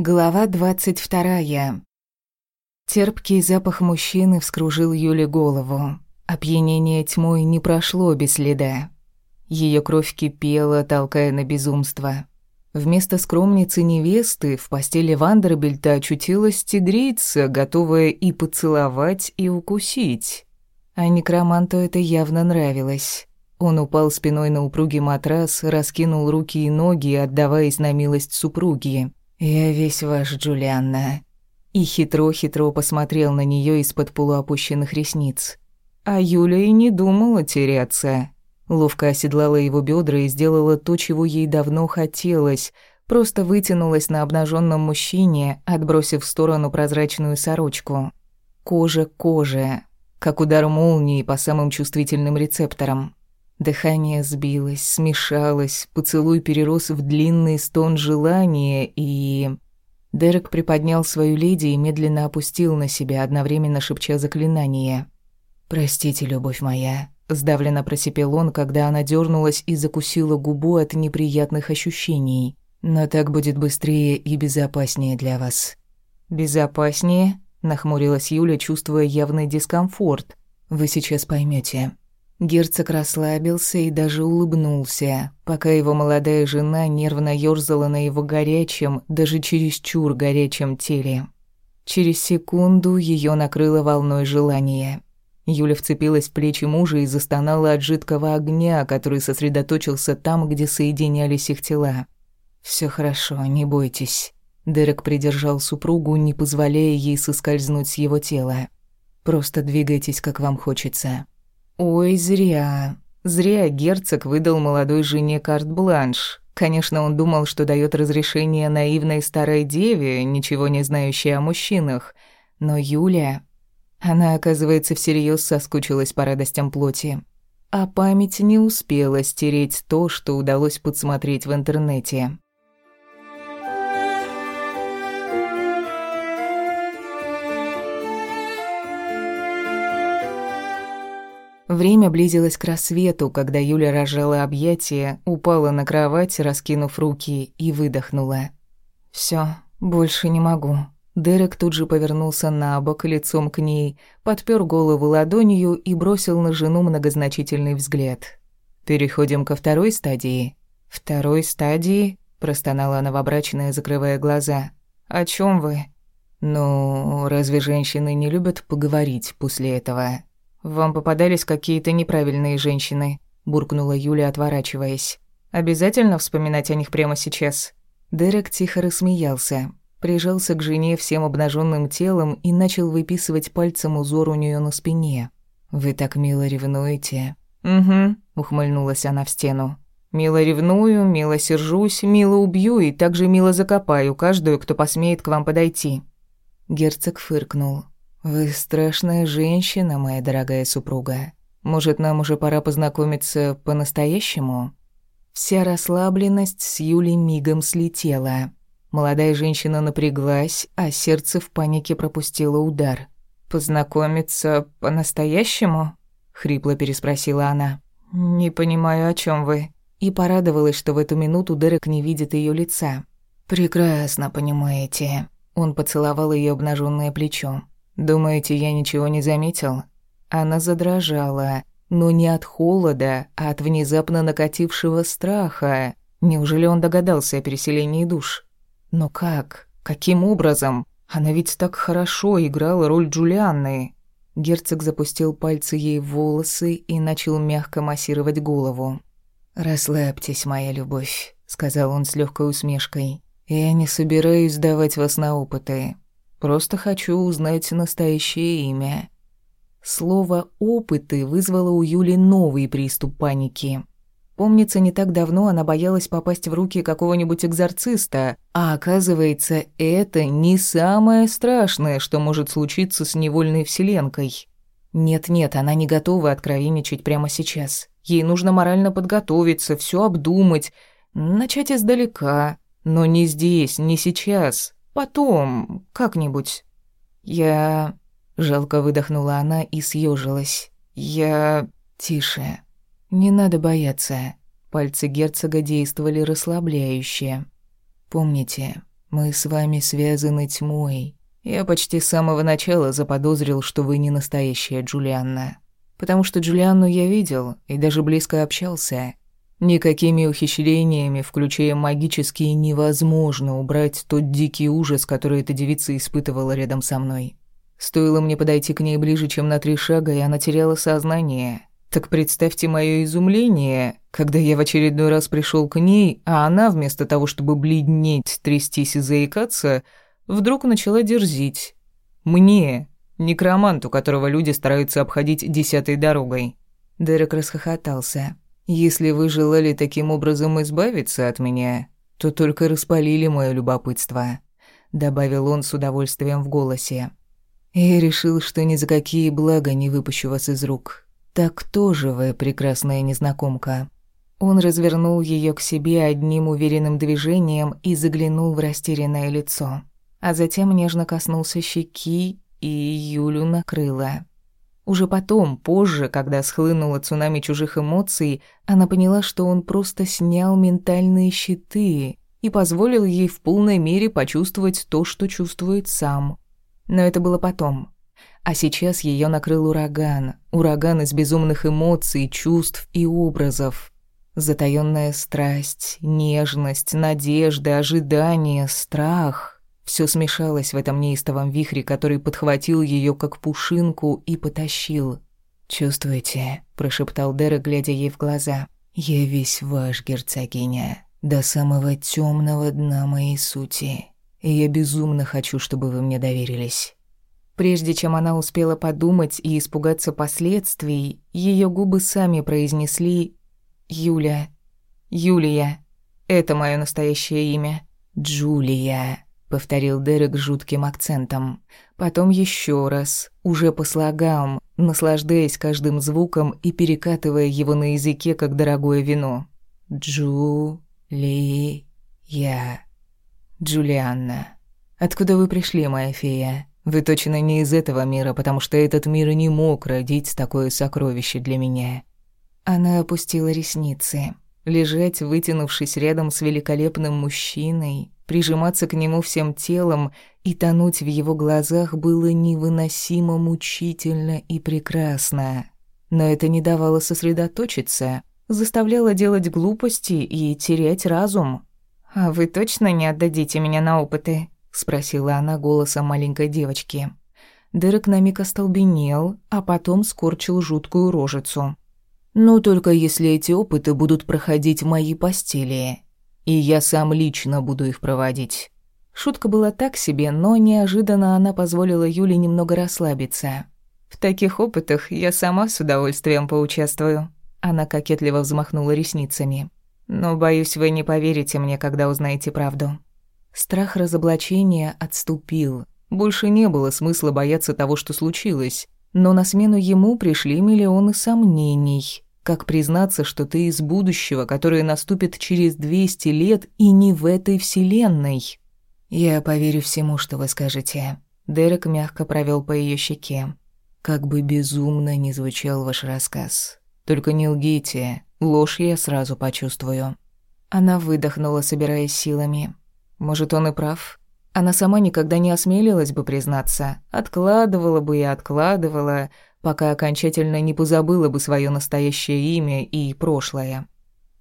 Глава двадцать вторая. Терпкий запах мужчины вскружил Юле голову. Опьянение тьмой не прошло без следа. Ее кровь кипела, толкая на безумство. Вместо скромницы невесты в постели Вандербильта очутилась тигрица, готовая и поцеловать, и укусить. А некроманту это явно нравилось. Он упал спиной на упругий матрас, раскинул руки и ноги, отдаваясь на милость супруги. «Я весь ваш, Джулианна». И хитро-хитро посмотрел на нее из-под полуопущенных ресниц. А Юля и не думала теряться. Ловко оседлала его бедра и сделала то, чего ей давно хотелось, просто вытянулась на обнаженном мужчине, отбросив в сторону прозрачную сорочку. Кожа к коже, как удар молнии по самым чувствительным рецепторам. Дыхание сбилось, смешалось, поцелуй перерос в длинный стон желания, и... Дерек приподнял свою леди и медленно опустил на себя, одновременно шепча заклинание. «Простите, любовь моя», — сдавленно просипел он, когда она дернулась и закусила губу от неприятных ощущений. «Но так будет быстрее и безопаснее для вас». «Безопаснее?» — нахмурилась Юля, чувствуя явный дискомфорт. «Вы сейчас поймете. Герцог расслабился и даже улыбнулся, пока его молодая жена нервно ёрзала на его горячем, даже чересчур горячем теле. Через секунду её накрыло волной желания. Юля вцепилась в плечи мужа и застонала от жидкого огня, который сосредоточился там, где соединялись их тела. «Всё хорошо, не бойтесь». Дерек придержал супругу, не позволяя ей соскользнуть с его тела. «Просто двигайтесь, как вам хочется». Ой, зря. Зря герцог выдал молодой жене карт-бланш. Конечно, он думал, что дает разрешение наивной старой деве, ничего не знающей о мужчинах. Но Юля... Она, оказывается, всерьез соскучилась по радостям плоти. А память не успела стереть то, что удалось подсмотреть в интернете. Время близилось к рассвету, когда Юля разжала объятия, упала на кровать, раскинув руки, и выдохнула. «Всё, больше не могу». Дерек тут же повернулся на бок лицом к ней, подпер голову ладонью и бросил на жену многозначительный взгляд. «Переходим ко второй стадии». «Второй стадии?» – простонала новобрачная, закрывая глаза. «О чём вы?» «Ну, разве женщины не любят поговорить после этого?» «Вам попадались какие-то неправильные женщины», – буркнула Юля, отворачиваясь. «Обязательно вспоминать о них прямо сейчас?» Дерек тихо рассмеялся, прижался к жене всем обнаженным телом и начал выписывать пальцем узор у нее на спине. «Вы так мило ревнуете». «Угу», – ухмыльнулась она в стену. «Мило ревную, мило сержусь, мило убью и также мило закопаю каждую, кто посмеет к вам подойти». Герцог фыркнул. «Вы страшная женщина, моя дорогая супруга. Может, нам уже пора познакомиться по-настоящему?» Вся расслабленность с Юлей мигом слетела. Молодая женщина напряглась, а сердце в панике пропустило удар. «Познакомиться по-настоящему?» — хрипло переспросила она. «Не понимаю, о чем вы». И порадовалась, что в эту минуту Дерек не видит ее лица. «Прекрасно понимаете». Он поцеловал ее обнаженное плечо. «Думаете, я ничего не заметил?» Она задрожала, но не от холода, а от внезапно накатившего страха. Неужели он догадался о переселении душ? Но как? Каким образом? Она ведь так хорошо играла роль Джулианны. Герцог запустил пальцы ей в волосы и начал мягко массировать голову. «Расслабьтесь, моя любовь», — сказал он с легкой усмешкой. «Я не собираюсь давать вас на опыты. Просто хочу узнать настоящее имя». Слово «опыты» вызвало у Юли новый приступ паники. Помнится, не так давно она боялась попасть в руки какого-нибудь экзорциста, а оказывается, это не самое страшное, что может случиться с невольной вселенкой. Нет-нет, она не готова откровенничать прямо сейчас. Ей нужно морально подготовиться, все обдумать, начать издалека. Но не здесь, не сейчас. Потом, как-нибудь. Я... Жалко выдохнула она и съежилась. Я... Тише. Не надо бояться. Пальцы герцога действовали расслабляюще. Помните, Мы с вами связаны тьмой. Я почти с самого начала заподозрил, что вы не настоящая Джулианна. Потому что Джулианну я видел и даже близко общался. Никакими ухищрениями, включая магические, невозможно убрать тот дикий ужас, который эта девица испытывала рядом со мной. Стоило мне подойти к ней ближе, чем на три шага, и она теряла сознание. Так представьте мое изумление, когда я в очередной раз пришел к ней, а она, вместо того, чтобы бледнеть, трястись и заикаться, вдруг начала дерзить. Мне, некроманту, которого люди стараются обходить десятой дорогой. Дерек расхохотался. «Если вы желали таким образом избавиться от меня, то только распалили мое любопытство», — добавил он с удовольствием в голосе. «Я решил, что ни за какие блага не выпущу вас из рук. «Так кто же вы, прекрасная незнакомка?» Он развернул ее к себе одним уверенным движением и заглянул в растерянное лицо. А затем нежно коснулся щеки, и Юлю накрыло. Уже потом, позже, когда схлынуло цунами чужих эмоций, она поняла, что он просто снял ментальные щиты и позволил ей в полной мере почувствовать то, что чувствует сам. Но это было потом. А сейчас ее накрыл ураган. Ураган из безумных эмоций, чувств и образов. Затаённая страсть, нежность, надежда, ожидание, страх. Все смешалось в этом неистовом вихре, который подхватил ее как пушинку и потащил. «Чувствуете?» – прошептал Дерек, глядя ей в глаза. «Я весь ваш, герцогиня, до самого темного дна моей сути. И я безумно хочу, чтобы вы мне доверились». Прежде чем она успела подумать и испугаться последствий, ее губы сами произнесли «Юля, Юлия, это мое настоящее имя». «Джулия», — повторил Дерек жутким акцентом. Потом еще раз, уже по слогам, наслаждаясь каждым звуком и перекатывая его на языке, как дорогое вино. «Джу-ли-я». «Джулианна, откуда вы пришли, моя фея?» Вы точно не из этого мира, потому что этот мир не мог родить такое сокровище для меня». Она опустила ресницы. Лежать, вытянувшись рядом с великолепным мужчиной, прижиматься к нему всем телом и тонуть в его глазах было невыносимо мучительно и прекрасно. Но это не давало сосредоточиться, заставляло делать глупости и терять разум. «А вы точно не отдадите меня на опыты?» спросила она голосом маленькой девочки. Дерек на миг остолбенел, а потом скорчил жуткую рожицу. «Ну, только если эти опыты будут проходить в моей постели, и я сам лично буду их проводить». Шутка была так себе, но неожиданно она позволила Юле немного расслабиться. «В таких опытах я сама с удовольствием поучаствую». Она кокетливо взмахнула ресницами. «Но, боюсь, вы не поверите мне, когда узнаете правду». Страх разоблачения отступил. Больше не было смысла бояться того, что случилось. Но на смену ему пришли миллионы сомнений. Как признаться, что ты из будущего, которое наступит через 200 лет и не в этой вселенной? Я поверю всему, что вы скажете. Дерек мягко провел по ее щеке. Как бы безумно ни звучал ваш рассказ. Только не лгите, ложь я сразу почувствую. Она выдохнула, собираясь силами. Может, он и прав. Она сама никогда не осмелилась бы признаться. Откладывала бы и откладывала, пока окончательно не позабыла бы свое настоящее имя и прошлое.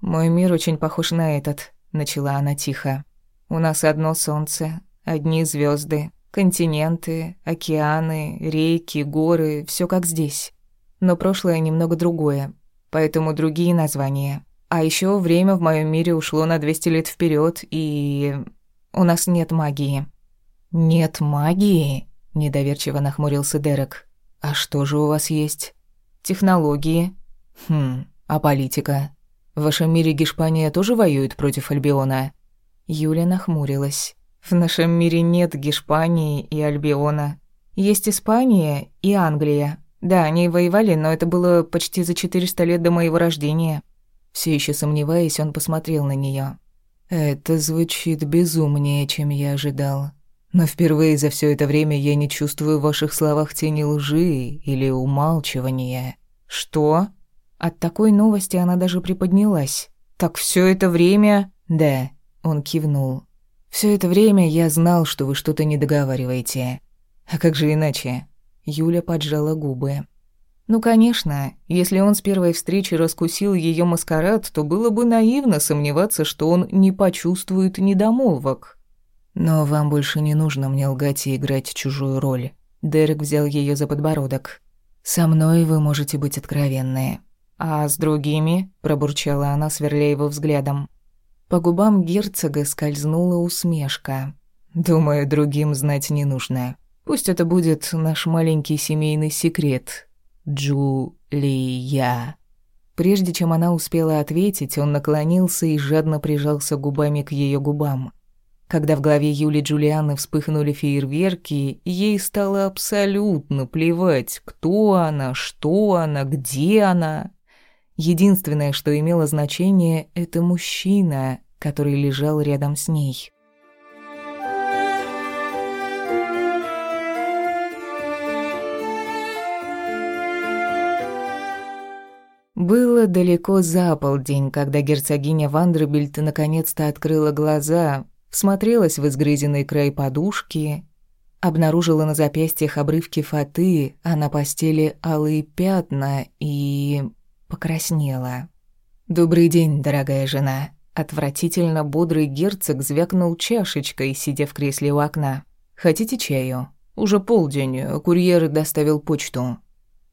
«Мой мир очень похож на этот», — начала она тихо. «У нас одно солнце, одни звезды, континенты, океаны, реки, горы, все как здесь. Но прошлое немного другое, поэтому другие названия. А еще время в моем мире ушло на 200 лет вперед, и у нас нет магии». «Нет магии?» – недоверчиво нахмурился Дерек. «А что же у вас есть?» «Технологии». «Хм, а политика? В вашем мире Гешпания тоже воюет против Альбиона?» Юля нахмурилась. «В нашем мире нет Гешпании и Альбиона. Есть Испания и Англия. Да, они воевали, но это было почти за 400 лет до моего рождения». Все еще сомневаясь, он посмотрел на нее. Это звучит безумнее, чем я ожидал. Но впервые за все это время я не чувствую в ваших словах тени лжи или умалчивания. Что? От такой новости она даже приподнялась. Так все это время... Да, он кивнул. Все это время я знал, что вы что-то не договариваете. А как же иначе? Юля поджала губы. Ну, конечно, если он с первой встречи раскусил ее маскарад, то было бы наивно сомневаться, что он не почувствует недомолвок. Но вам больше не нужно мне лгать и играть чужую роль. Дерек взял ее за подбородок. Со мной вы можете быть откровенны. А с другими, пробурчала она, сверля его взглядом. По губам герцога скользнула усмешка. Думаю, другим знать не нужно. Пусть это будет наш маленький семейный секрет. Джулия. Прежде чем она успела ответить, он наклонился и жадно прижался губами к ее губам. Когда в голове Юли Джулианы вспыхнули фейерверки, ей стало абсолютно плевать, кто она, что она, где она. Единственное, что имело значение, это мужчина, который лежал рядом с ней. Было далеко за полдень, когда герцогиня Вандербильт наконец-то открыла глаза, всмотрелась в изгрызенный край подушки, обнаружила на запястьях обрывки фаты, а на постели алые пятна и... покраснела. «Добрый день, дорогая жена». Отвратительно бодрый герцог звякнул чашечкой, сидя в кресле у окна. «Хотите чаю?» «Уже полдень, курьер доставил почту».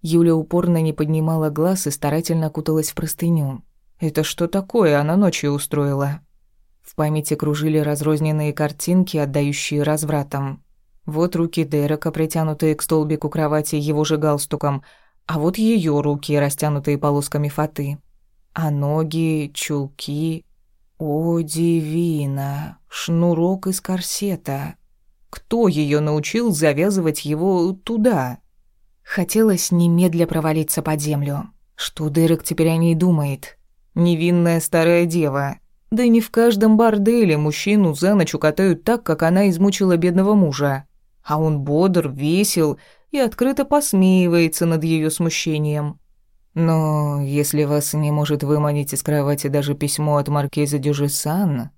Юля упорно не поднимала глаз и старательно куталась в простыню. «Это что такое она ночью устроила?» В памяти кружили разрозненные картинки, отдающие развратом. Вот руки Дерека, притянутые к столбику кровати его же галстуком, а вот ее руки, растянутые полосками фаты. А ноги, чулки... О, дивина! Шнурок из корсета. Кто ее научил завязывать его туда? Хотелось немедля провалиться под землю. Что Дерек теперь о ней думает? Невинная старая дева, да не в каждом борделе мужчину за ночь укатают так, как она измучила бедного мужа. А он бодр, весел и открыто посмеивается над ее смущением. Но если вас не может выманить из кровати даже письмо от маркиза Дюжесан,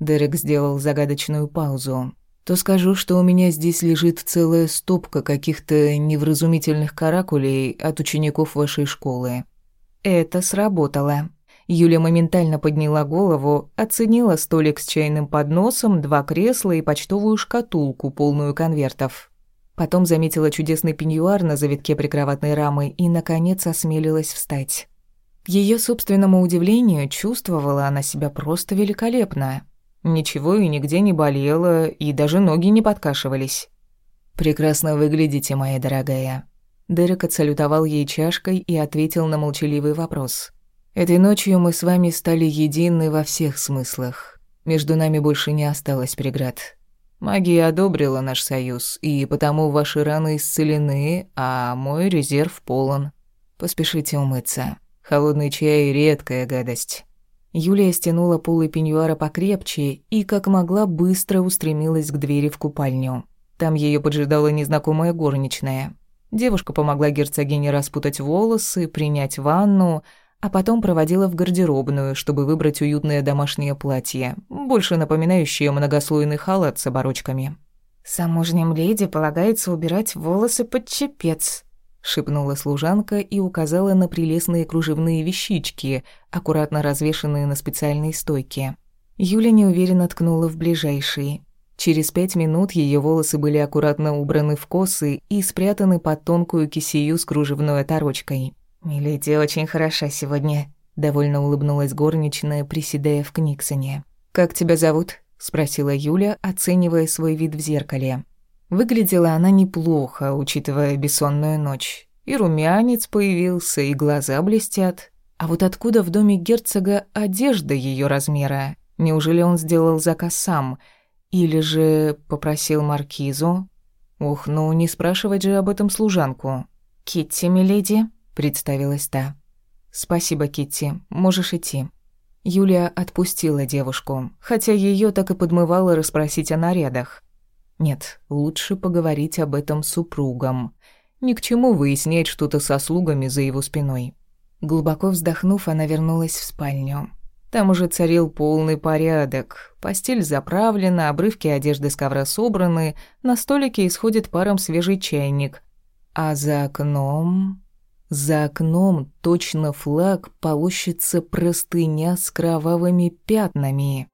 Дерек сделал загадочную паузу, то скажу, что у меня здесь лежит целая стопка каких-то невразумительных каракулей от учеников вашей школы. Это сработало. Юля моментально подняла голову, оценила столик с чайным подносом, два кресла и почтовую шкатулку, полную конвертов. Потом заметила чудесный пеньюар на завитке прикроватной рамы и, наконец, осмелилась встать. К её собственному удивлению, чувствовала она себя просто великолепно. Ничего и нигде не болело, и даже ноги не подкашивались. «Прекрасно выглядите, моя дорогая». Дерек отсалютовал ей чашкой и ответил на молчаливый вопрос. Этой ночью мы с вами стали едины во всех смыслах. Между нами больше не осталось преград. Магия одобрила наш союз, и потому ваши раны исцелены, а мой резерв полон. Поспешите умыться. Холодный чай — редкая гадость». Юлия стянула полы пеньюара покрепче и, как могла, быстро устремилась к двери в купальню. Там ее поджидала незнакомая горничная. Девушка помогла герцогине распутать волосы, принять ванну, а потом проводила в гардеробную, чтобы выбрать уютное домашнее платье, больше напоминающее многослойный халат с оборочками. «Замужним леди полагается убирать волосы под чепец», — шепнула служанка и указала на прелестные кружевные вещички, аккуратно развешанные на специальной стойке. Юля неуверенно ткнула в ближайший. Через пять минут ее волосы были аккуратно убраны в косы и спрятаны под тонкую кисею с кружевной оторочкой. «Миледи очень хороша сегодня», — довольно улыбнулась горничная, приседая в Книксоне. «Как тебя зовут?» — спросила Юля, оценивая свой вид в зеркале. Выглядела она неплохо, учитывая бессонную ночь. И румянец появился, и глаза блестят. А вот откуда в доме герцога одежда ее размера? Неужели он сделал заказ сам? Или же попросил маркизу? Ух, ну не спрашивать же об этом служанку. «Китти, миледи», представилась та. «Спасибо, Китти, можешь идти». Юлия отпустила девушку, хотя ее так и подмывало расспросить о нарядах. Нет, лучше поговорить об этом с супругом. Ни к чему выяснять что-то со слугами за его спиной. Глубоко вздохнув, она вернулась в спальню. Там уже царил полный порядок. Постель заправлена, обрывки одежды с ковра собраны, на столике исходит паром свежий чайник. А за окном... За окном точно флаг полощется простыня с кровавыми пятнами.